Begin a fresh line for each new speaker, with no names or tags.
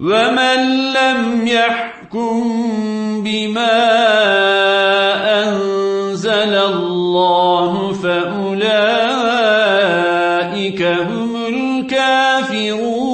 ومن لم يحكم بما أنزل الله فأولئك هم الكافرون